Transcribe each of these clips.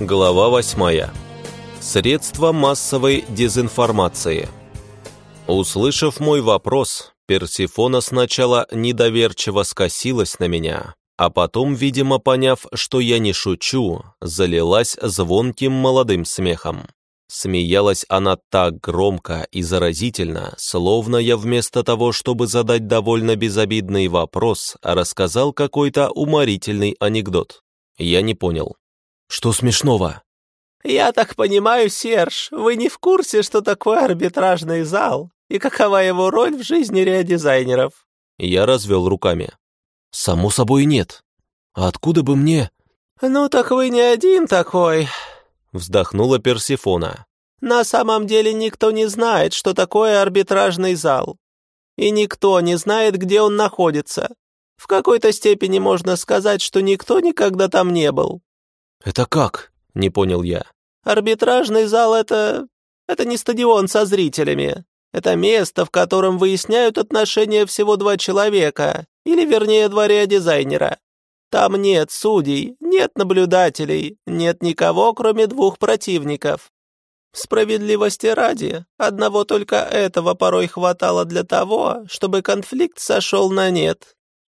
Глава 8. Средства массовой дезинформации. Услышав мой вопрос, Персифона сначала недоверчиво скосилась на меня, а потом, видимо, поняв, что я не шучу, залилась звонким молодым смехом. Смеялась она так громко и заразительно, словно я вместо того, чтобы задать довольно безобидный вопрос, рассказал какой-то уморительный анекдот. Я не понял. Что смешного?» «Я так понимаю, Серж, вы не в курсе, что такое арбитражный зал и какова его роль в жизни реодизайнеров?» Я развел руками. «Само собой нет. А откуда бы мне...» «Ну так вы не один такой», — вздохнула Персифона. «На самом деле никто не знает, что такое арбитражный зал. И никто не знает, где он находится. В какой-то степени можно сказать, что никто никогда там не был. «Это как?» — не понял я. «Арбитражный зал — это... это не стадион со зрителями. Это место, в котором выясняют отношения всего два человека, или вернее два дизайнера. Там нет судей, нет наблюдателей, нет никого, кроме двух противников. Справедливости ради, одного только этого порой хватало для того, чтобы конфликт сошел на нет.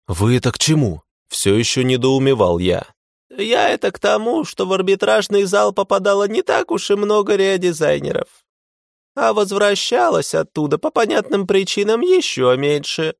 «Вы это к чему?» — все еще недоумевал я. Я это к тому, что в арбитражный зал попадало не так уж и много реодизайнеров. А возвращалось оттуда по понятным причинам еще меньше.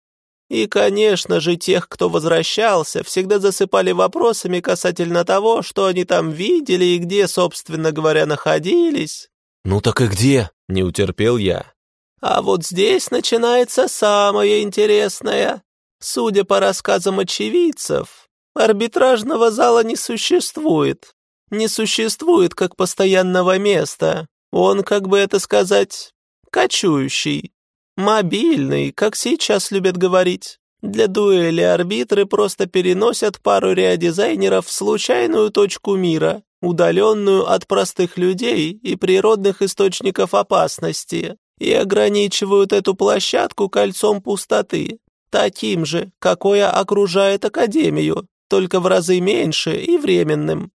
И, конечно же, тех, кто возвращался, всегда засыпали вопросами касательно того, что они там видели и где, собственно говоря, находились. «Ну так и где?» — не утерпел я. А вот здесь начинается самое интересное. Судя по рассказам очевидцев, Арбитражного зала не существует. Не существует как постоянного места. Он, как бы это сказать, кочующий. Мобильный, как сейчас любят говорить. Для дуэли арбитры просто переносят пару реодизайнеров в случайную точку мира, удаленную от простых людей и природных источников опасности, и ограничивают эту площадку кольцом пустоты, таким же, какое окружает Академию, только в разы меньше и временным».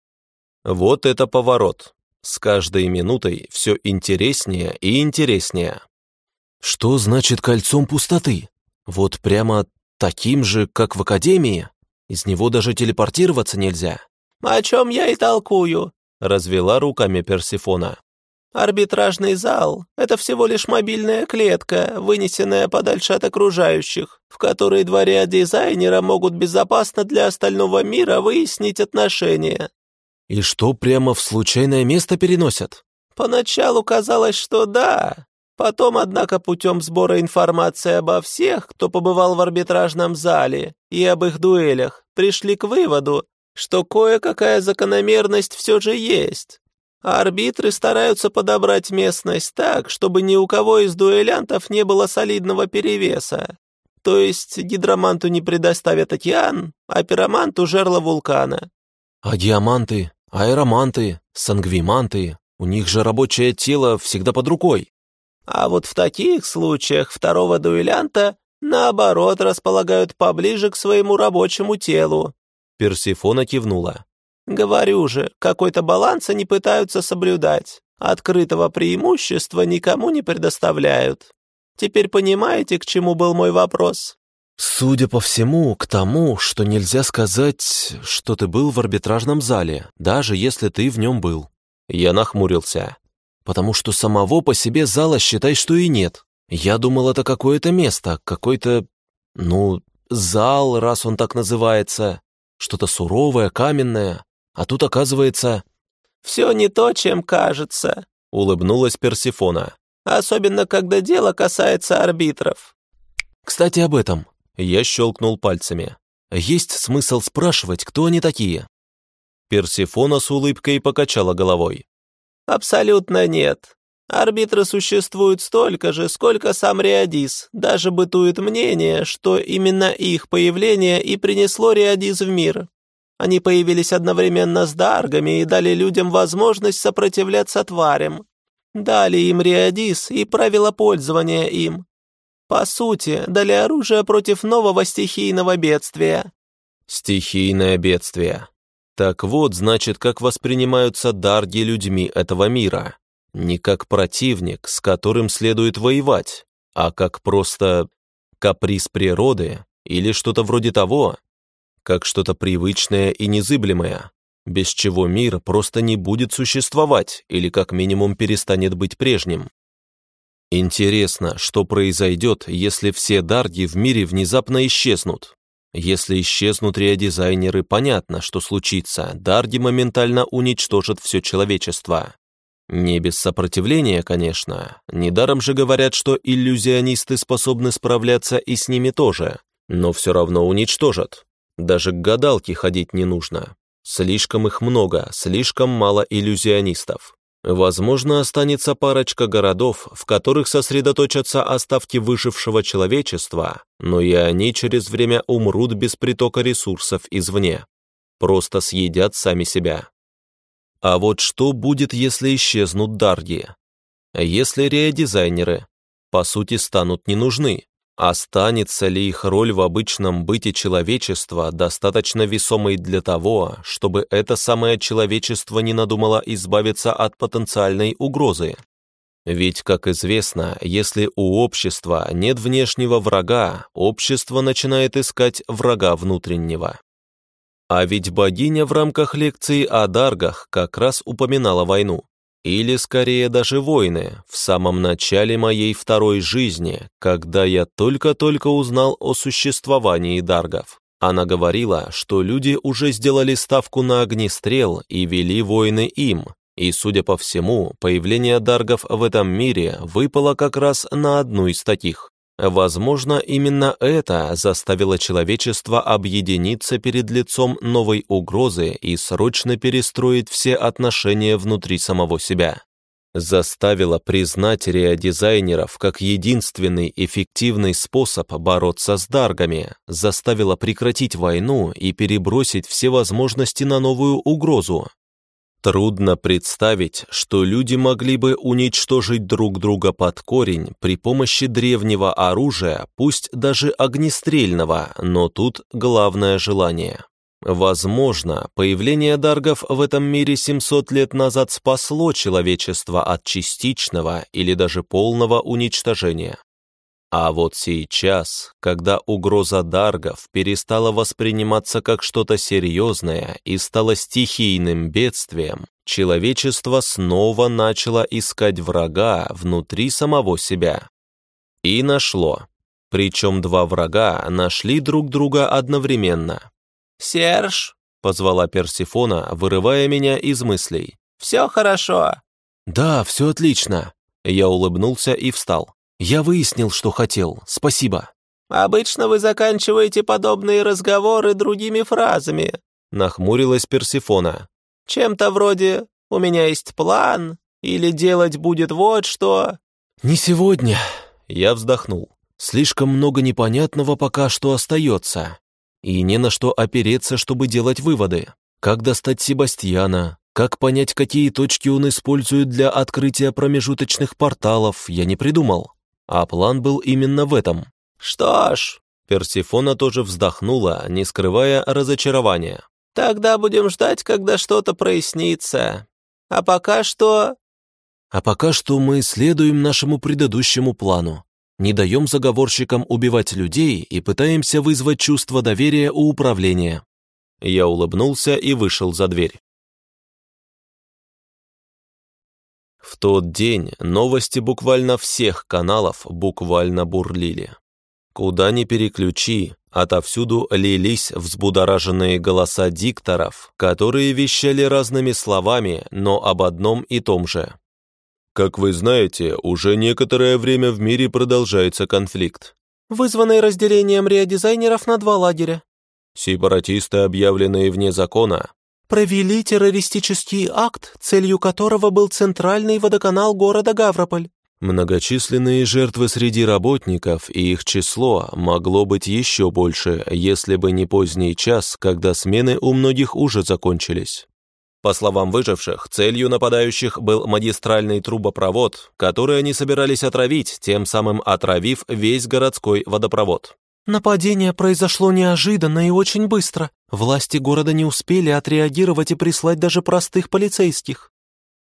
Вот это поворот. С каждой минутой все интереснее и интереснее. Что значит кольцом пустоты? Вот прямо таким же, как в Академии? Из него даже телепортироваться нельзя. «О чем я и толкую», — развела руками Персифона. Арбитражный зал — это всего лишь мобильная клетка, вынесенная подальше от окружающих, в которой два дизайнера могут безопасно для остального мира выяснить отношения. И что, прямо в случайное место переносят? Поначалу казалось, что да. Потом, однако, путем сбора информации обо всех, кто побывал в арбитражном зале, и об их дуэлях, пришли к выводу, что кое-какая закономерность все же есть арбитры стараются подобрать местность так, чтобы ни у кого из дуэлянтов не было солидного перевеса. То есть гидроманту не предоставят океан, а пироманту жерло вулкана. А диаманты, аэроманты, сангвиманты, у них же рабочее тело всегда под рукой. А вот в таких случаях второго дуэлянта, наоборот, располагают поближе к своему рабочему телу. Персифона кивнула. Говорю же, какой-то баланс они пытаются соблюдать. Открытого преимущества никому не предоставляют. Теперь понимаете, к чему был мой вопрос? Судя по всему, к тому, что нельзя сказать, что ты был в арбитражном зале, даже если ты в нем был. Я нахмурился. Потому что самого по себе зала считай, что и нет. Я думал, это какое-то место, какой-то, ну, зал, раз он так называется. Что-то суровое, каменное. А тут, оказывается... «Все не то, чем кажется», — улыбнулась Персифона. «Особенно, когда дело касается арбитров». «Кстати, об этом». Я щелкнул пальцами. «Есть смысл спрашивать, кто они такие?» Персифона с улыбкой покачала головой. «Абсолютно нет. Арбитры существуют столько же, сколько сам Реодис. Даже бытует мнение, что именно их появление и принесло Реодис в мир. Они появились одновременно с даргами и дали людям возможность сопротивляться тварям. Дали им реодис и правила пользования им. По сути, дали оружие против нового стихийного бедствия. Стихийное бедствие. Так вот, значит, как воспринимаются дарги людьми этого мира. Не как противник, с которым следует воевать, а как просто каприз природы или что-то вроде того, как что-то привычное и незыблемое, без чего мир просто не будет существовать или как минимум перестанет быть прежним. Интересно, что произойдет, если все дарги в мире внезапно исчезнут? Если исчезнут реодизайнеры, понятно, что случится. Дарги моментально уничтожат все человечество. Не без сопротивления, конечно. Недаром же говорят, что иллюзионисты способны справляться и с ними тоже. Но все равно уничтожат. Даже к гадалке ходить не нужно. Слишком их много, слишком мало иллюзионистов. Возможно, останется парочка городов, в которых сосредоточатся оставки выжившего человечества, но и они через время умрут без притока ресурсов извне. Просто съедят сами себя. А вот что будет, если исчезнут дарги? Если реодизайнеры, по сути, станут не нужны? Останется ли их роль в обычном быте человечества достаточно весомой для того, чтобы это самое человечество не надумало избавиться от потенциальной угрозы? Ведь, как известно, если у общества нет внешнего врага, общество начинает искать врага внутреннего. А ведь богиня в рамках лекции о даргах как раз упоминала войну. Или, скорее, даже войны, в самом начале моей второй жизни, когда я только-только узнал о существовании даргов. Она говорила, что люди уже сделали ставку на огнестрел и вели войны им, и, судя по всему, появление даргов в этом мире выпало как раз на одну из таких. Возможно, именно это заставило человечество объединиться перед лицом новой угрозы и срочно перестроить все отношения внутри самого себя. Заставило признать реодизайнеров как единственный эффективный способ бороться с даргами, заставило прекратить войну и перебросить все возможности на новую угрозу, Трудно представить, что люди могли бы уничтожить друг друга под корень при помощи древнего оружия, пусть даже огнестрельного, но тут главное желание. Возможно, появление даргов в этом мире 700 лет назад спасло человечество от частичного или даже полного уничтожения. А вот сейчас, когда угроза даргов перестала восприниматься как что-то серьезное и стала стихийным бедствием, человечество снова начало искать врага внутри самого себя. И нашло. Причем два врага нашли друг друга одновременно. «Серж!» — позвала Персифона, вырывая меня из мыслей. «Все хорошо?» «Да, все отлично». Я улыбнулся и встал. «Я выяснил, что хотел. Спасибо». «Обычно вы заканчиваете подобные разговоры другими фразами», нахмурилась Персифона. «Чем-то вроде «у меня есть план» или «делать будет вот что». «Не сегодня», — я вздохнул. «Слишком много непонятного пока что остается. И не на что опереться, чтобы делать выводы. Как достать Себастьяна, как понять, какие точки он использует для открытия промежуточных порталов, я не придумал. А план был именно в этом. «Что ж...» Персифона тоже вздохнула, не скрывая разочарования. «Тогда будем ждать, когда что-то прояснится. А пока что...» «А пока что мы следуем нашему предыдущему плану. Не даем заговорщикам убивать людей и пытаемся вызвать чувство доверия у управления». Я улыбнулся и вышел за дверь. В тот день новости буквально всех каналов буквально бурлили. Куда ни переключи, отовсюду лились взбудораженные голоса дикторов, которые вещали разными словами, но об одном и том же. Как вы знаете, уже некоторое время в мире продолжается конфликт. Вызванный разделением реодизайнеров на два лагеря. Сепаратисты, объявленные вне закона, провели террористический акт, целью которого был центральный водоканал города Гаврополь. Многочисленные жертвы среди работников и их число могло быть еще больше, если бы не поздний час, когда смены у многих уже закончились. По словам выживших, целью нападающих был магистральный трубопровод, который они собирались отравить, тем самым отравив весь городской водопровод. Нападение произошло неожиданно и очень быстро. Власти города не успели отреагировать и прислать даже простых полицейских.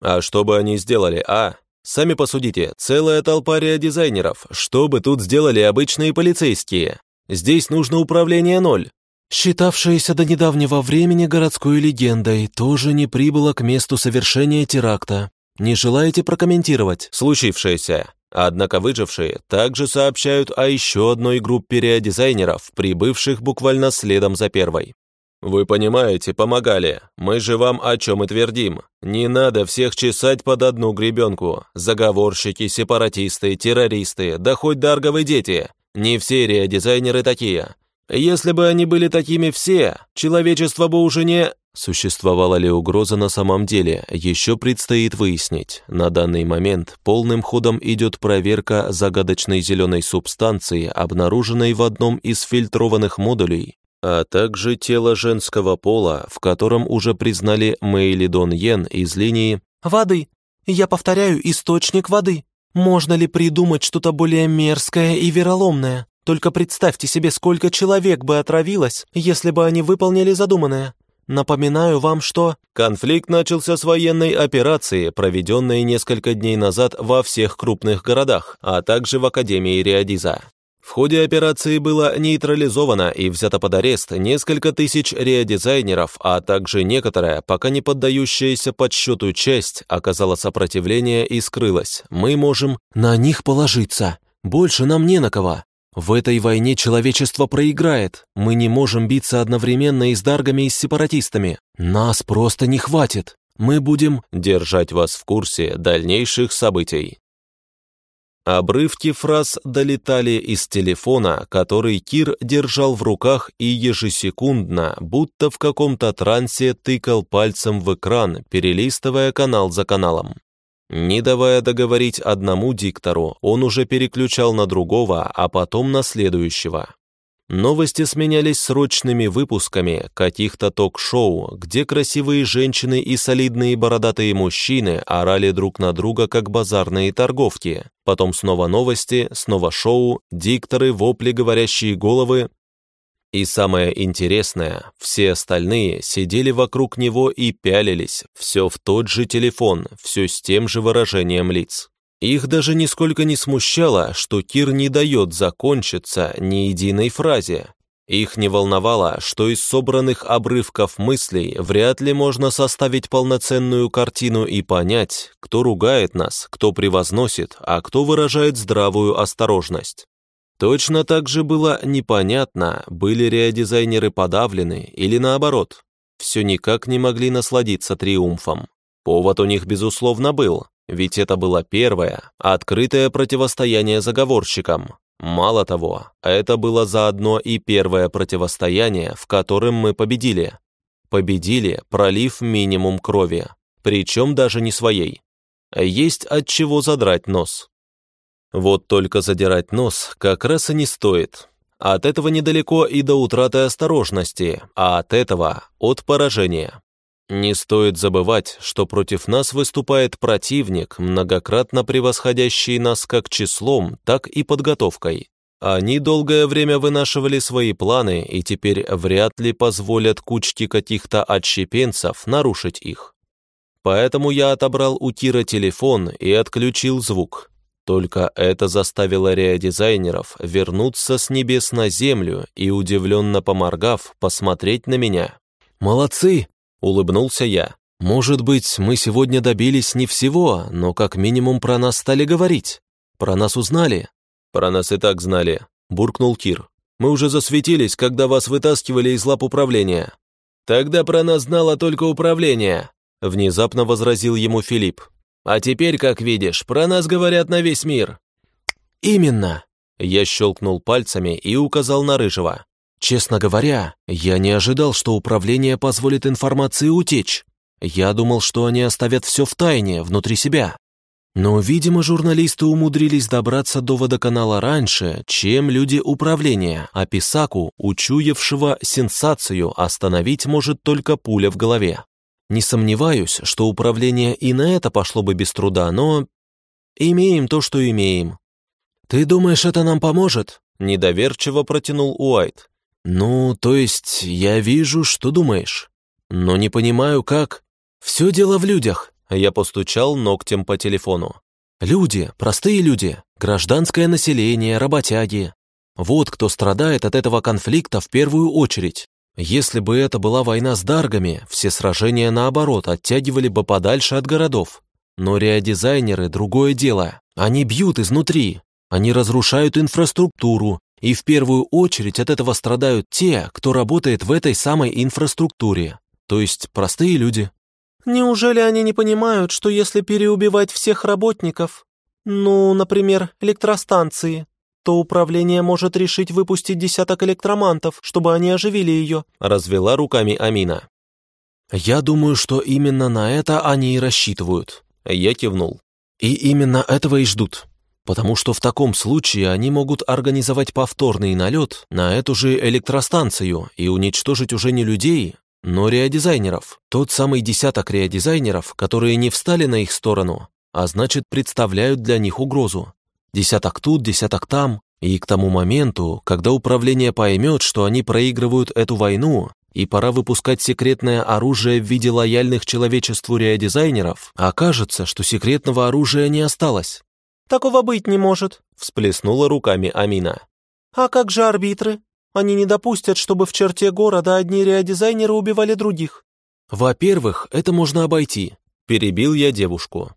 А что бы они сделали, а? Сами посудите, целая толпа реодизайнеров. Что бы тут сделали обычные полицейские? Здесь нужно управление ноль. Считавшаяся до недавнего времени городской легендой, тоже не прибыла к месту совершения теракта. Не желаете прокомментировать случившееся? Однако выжившие также сообщают о еще одной группе реодизайнеров, прибывших буквально следом за первой. «Вы понимаете, помогали. Мы же вам о чем и твердим. Не надо всех чесать под одну гребенку. Заговорщики, сепаратисты, террористы, да хоть дарговые дети. Не все реодизайнеры такие. Если бы они были такими все, человечество бы уже не... Существовала ли угроза на самом деле, еще предстоит выяснить. На данный момент полным ходом идет проверка загадочной зеленой субстанции, обнаруженной в одном из фильтрованных модулей, а также тело женского пола, в котором уже признали Мэйли Дон Йен из линии «Воды. Я повторяю, источник воды. Можно ли придумать что-то более мерзкое и вероломное? Только представьте себе, сколько человек бы отравилось, если бы они выполнили задуманное. Напоминаю вам, что... Конфликт начался с военной операции, проведенной несколько дней назад во всех крупных городах, а также в Академии Риадиза. В ходе операции было нейтрализовано и взято под арест несколько тысяч реодизайнеров, а также некоторая, пока не поддающаяся подсчету часть, оказала сопротивление и скрылась. Мы можем на них положиться. Больше нам не на кого. В этой войне человечество проиграет. Мы не можем биться одновременно и с даргами, и с сепаратистами. Нас просто не хватит. Мы будем держать вас в курсе дальнейших событий. Обрывки фраз долетали из телефона, который Кир держал в руках и ежесекундно, будто в каком-то трансе тыкал пальцем в экран, перелистывая канал за каналом. Не давая договорить одному диктору, он уже переключал на другого, а потом на следующего. Новости сменялись срочными выпусками каких-то ток-шоу, где красивые женщины и солидные бородатые мужчины орали друг на друга, как базарные торговки. Потом снова новости, снова шоу, дикторы, вопли, говорящие головы. И самое интересное, все остальные сидели вокруг него и пялились, все в тот же телефон, все с тем же выражением лиц. Их даже нисколько не смущало, что Кир не дает закончиться ни единой фразе. Их не волновало, что из собранных обрывков мыслей вряд ли можно составить полноценную картину и понять, кто ругает нас, кто превозносит, а кто выражает здравую осторожность. Точно так же было непонятно, были реодизайнеры подавлены или наоборот. Все никак не могли насладиться триумфом. Повод у них, безусловно, был, ведь это было первое, открытое противостояние заговорщикам. Мало того, это было заодно и первое противостояние, в котором мы победили. Победили, пролив минимум крови, причем даже не своей. Есть от чего задрать нос. Вот только задирать нос как раз и не стоит. От этого недалеко и до утраты осторожности, а от этого – от поражения. Не стоит забывать, что против нас выступает противник, многократно превосходящий нас как числом, так и подготовкой. Они долгое время вынашивали свои планы и теперь вряд ли позволят кучке каких-то отщепенцев нарушить их. Поэтому я отобрал у Кира телефон и отключил звук. Только это заставило реодизайнеров вернуться с небес на землю и, удивленно поморгав, посмотреть на меня. «Молодцы!» Улыбнулся я. «Может быть, мы сегодня добились не всего, но как минимум про нас стали говорить. Про нас узнали». «Про нас и так знали», — буркнул Кир. «Мы уже засветились, когда вас вытаскивали из лап управления». «Тогда про нас знало только управление», — внезапно возразил ему Филипп. «А теперь, как видишь, про нас говорят на весь мир». «Именно», — я щелкнул пальцами и указал на Рыжего. Честно говоря, я не ожидал, что управление позволит информации утечь. Я думал, что они оставят все в тайне, внутри себя. Но, видимо, журналисты умудрились добраться до водоканала раньше, чем люди управления, а Писаку, учуявшего сенсацию, остановить может только пуля в голове. Не сомневаюсь, что управление и на это пошло бы без труда, но... Имеем то, что имеем. «Ты думаешь, это нам поможет?» Недоверчиво протянул Уайт. «Ну, то есть, я вижу, что думаешь. Но не понимаю, как...» «Все дело в людях», — я постучал ногтем по телефону. «Люди, простые люди, гражданское население, работяги. Вот кто страдает от этого конфликта в первую очередь. Если бы это была война с даргами, все сражения, наоборот, оттягивали бы подальше от городов. Но реодизайнеры — другое дело. Они бьют изнутри. Они разрушают инфраструктуру, и в первую очередь от этого страдают те, кто работает в этой самой инфраструктуре, то есть простые люди. Неужели они не понимают, что если переубивать всех работников, ну, например, электростанции, то управление может решить выпустить десяток электромантов, чтобы они оживили ее?» Развела руками Амина. «Я думаю, что именно на это они и рассчитывают». Я кивнул. «И именно этого и ждут потому что в таком случае они могут организовать повторный налет на эту же электростанцию и уничтожить уже не людей, но реодизайнеров. Тот самый десяток реодизайнеров, которые не встали на их сторону, а значит представляют для них угрозу. Десяток тут, десяток там, и к тому моменту, когда управление поймет, что они проигрывают эту войну, и пора выпускать секретное оружие в виде лояльных человечеству реодизайнеров, окажется, что секретного оружия не осталось. «Такого быть не может», — всплеснула руками Амина. «А как же арбитры? Они не допустят, чтобы в черте города одни реодизайнеры убивали других». «Во-первых, это можно обойти», — перебил я девушку.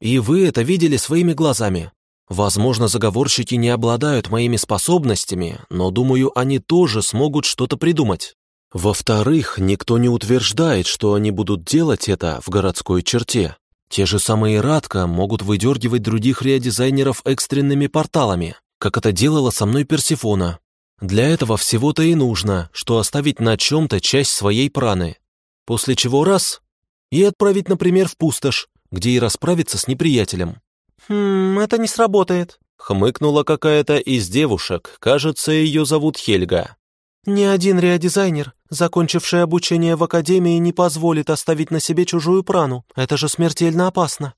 «И вы это видели своими глазами. Возможно, заговорщики не обладают моими способностями, но, думаю, они тоже смогут что-то придумать. Во-вторых, никто не утверждает, что они будут делать это в городской черте. Те же самые Радка могут выдергивать других реодизайнеров экстренными порталами, как это делала со мной Персифона. Для этого всего-то и нужно, что оставить на чем-то часть своей праны. После чего раз — и отправить, например, в пустошь, где и расправиться с неприятелем. «Хм, это не сработает», — хмыкнула какая-то из девушек, кажется, ее зовут Хельга. Ни один реодизайнер, закончивший обучение в академии, не позволит оставить на себе чужую прану. Это же смертельно опасно.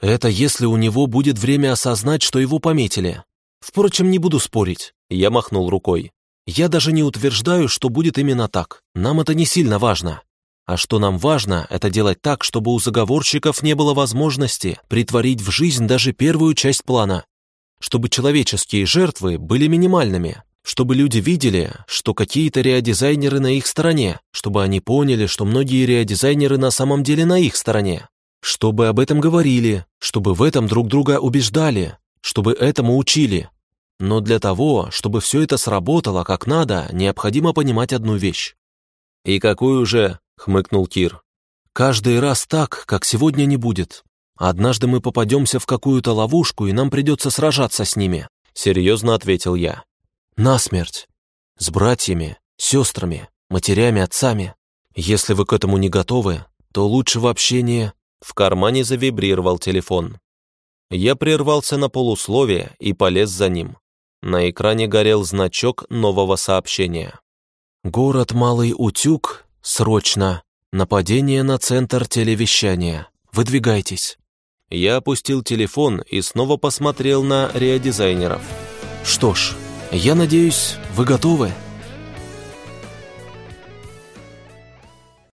Это если у него будет время осознать, что его пометили. Впрочем, не буду спорить. Я махнул рукой. Я даже не утверждаю, что будет именно так. Нам это не сильно важно. А что нам важно, это делать так, чтобы у заговорщиков не было возможности притворить в жизнь даже первую часть плана. Чтобы человеческие жертвы были минимальными, чтобы люди видели, что какие-то реодизайнеры на их стороне, чтобы они поняли, что многие реодизайнеры на самом деле на их стороне, чтобы об этом говорили, чтобы в этом друг друга убеждали, чтобы этому учили. Но для того, чтобы все это сработало как надо, необходимо понимать одну вещь. «И какую же?» — хмыкнул Кир. «Каждый раз так, как сегодня не будет. Однажды мы попадемся в какую-то ловушку, и нам придется сражаться с ними», — серьезно ответил я. Насмерть. С братьями, сестрами, матерями, отцами. Если вы к этому не готовы, то лучше вообще не...» В кармане завибрировал телефон. Я прервался на полусловие и полез за ним. На экране горел значок нового сообщения. «Город Малый Утюг. Срочно. Нападение на центр телевещания. Выдвигайтесь». Я опустил телефон и снова посмотрел на реодизайнеров. «Что ж, я надеюсь, вы готовы?»